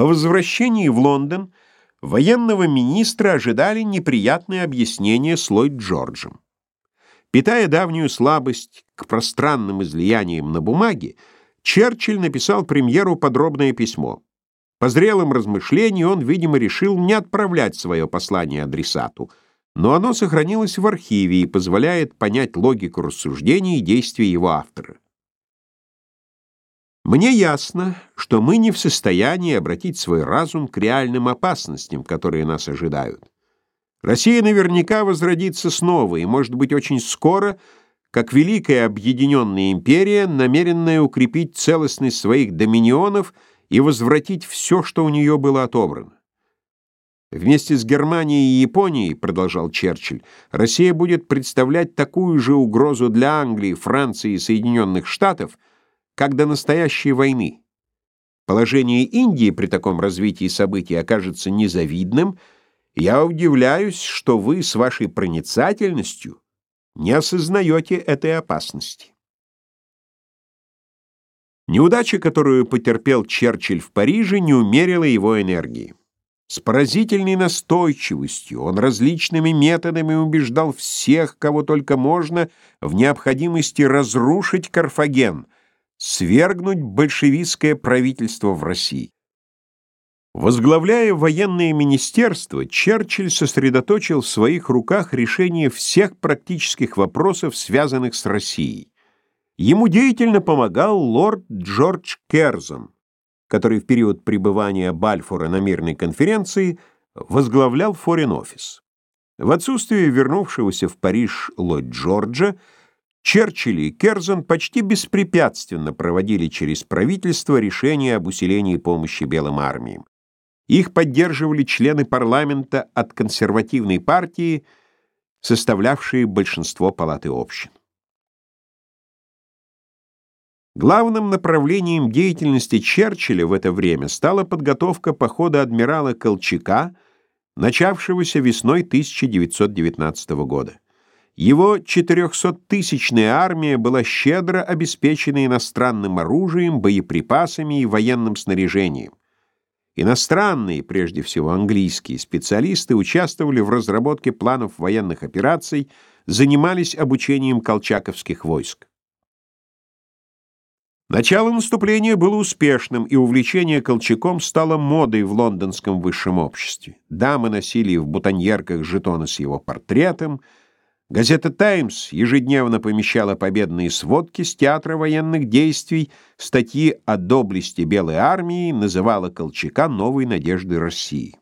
По возвращении в Лондон военного министра ожидали неприятные объяснения с Ллойд Джорджем. Питая давнюю слабость к пространным излияниям на бумаге, Черчилль написал премьеру подробное письмо. По зрелым размышлениям он, видимо, решил не отправлять свое послание адресату, но оно сохранилось в архиве и позволяет понять логику рассуждений и действий его автора. Мне ясно, что мы не в состоянии обратить свой разум к реальным опасностям, которые нас ожидают. Россия наверняка возродится снова, и, может быть, очень скоро, как великая объединенная империя, намеренная укрепить целостность своих доминионов и возвратить все, что у нее было отобрано. Вместе с Германией и Японией, продолжал Черчилль, Россия будет представлять такую же угрозу для Англии, Франции и Соединенных Штатов, как до настоящей войны. Положение Индии при таком развитии событий окажется незавидным, я удивляюсь, что вы с вашей проницательностью не осознаете этой опасности. Неудача, которую потерпел Черчилль в Париже, не умерила его энергии. С поразительной настойчивостью он различными методами убеждал всех, кого только можно, в необходимости разрушить Карфаген, свергнуть большевистское правительство в России. Возглавляя военное министерство, Черчилль сосредоточил в своих руках решение всех практических вопросов, связанных с Россией. Ему деятельно помогал лорд Джордж Керзон, который в период пребывания Бальфора на мирной конференции возглавлял форин-офис. В отсутствие вернувшегося в Париж Ллойд Джорджа, Черчилль и Керзон почти беспрепятственно проводили через правительство решение об усилении помощи белым армиям. Их поддерживали члены парламента от консервативной партии, составлявшие большинство палаты общин. Главным направлением деятельности Черчилля в это время стала подготовка похода адмирала Колчака, начавшегося весной 1919 года. Его 400-тысячная армия была щедро обеспечена иностранным оружием, боеприпасами и военным снаряжением. Иностранные, прежде всего английские, специалисты участвовали в разработке планов военных операций, занимались обучением колчаковских войск. Начало наступления было успешным, и увлечение Колчаком стало модой в лондонском высшем обществе. Дамы носили в бутоньерках жетоны с его портретом — Газета «Таймс» ежедневно помещала победные сводки с театра военных действий, статьи о доблести Белой армии, называла Колчака новой надеждой России.